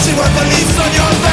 Prison with police on your back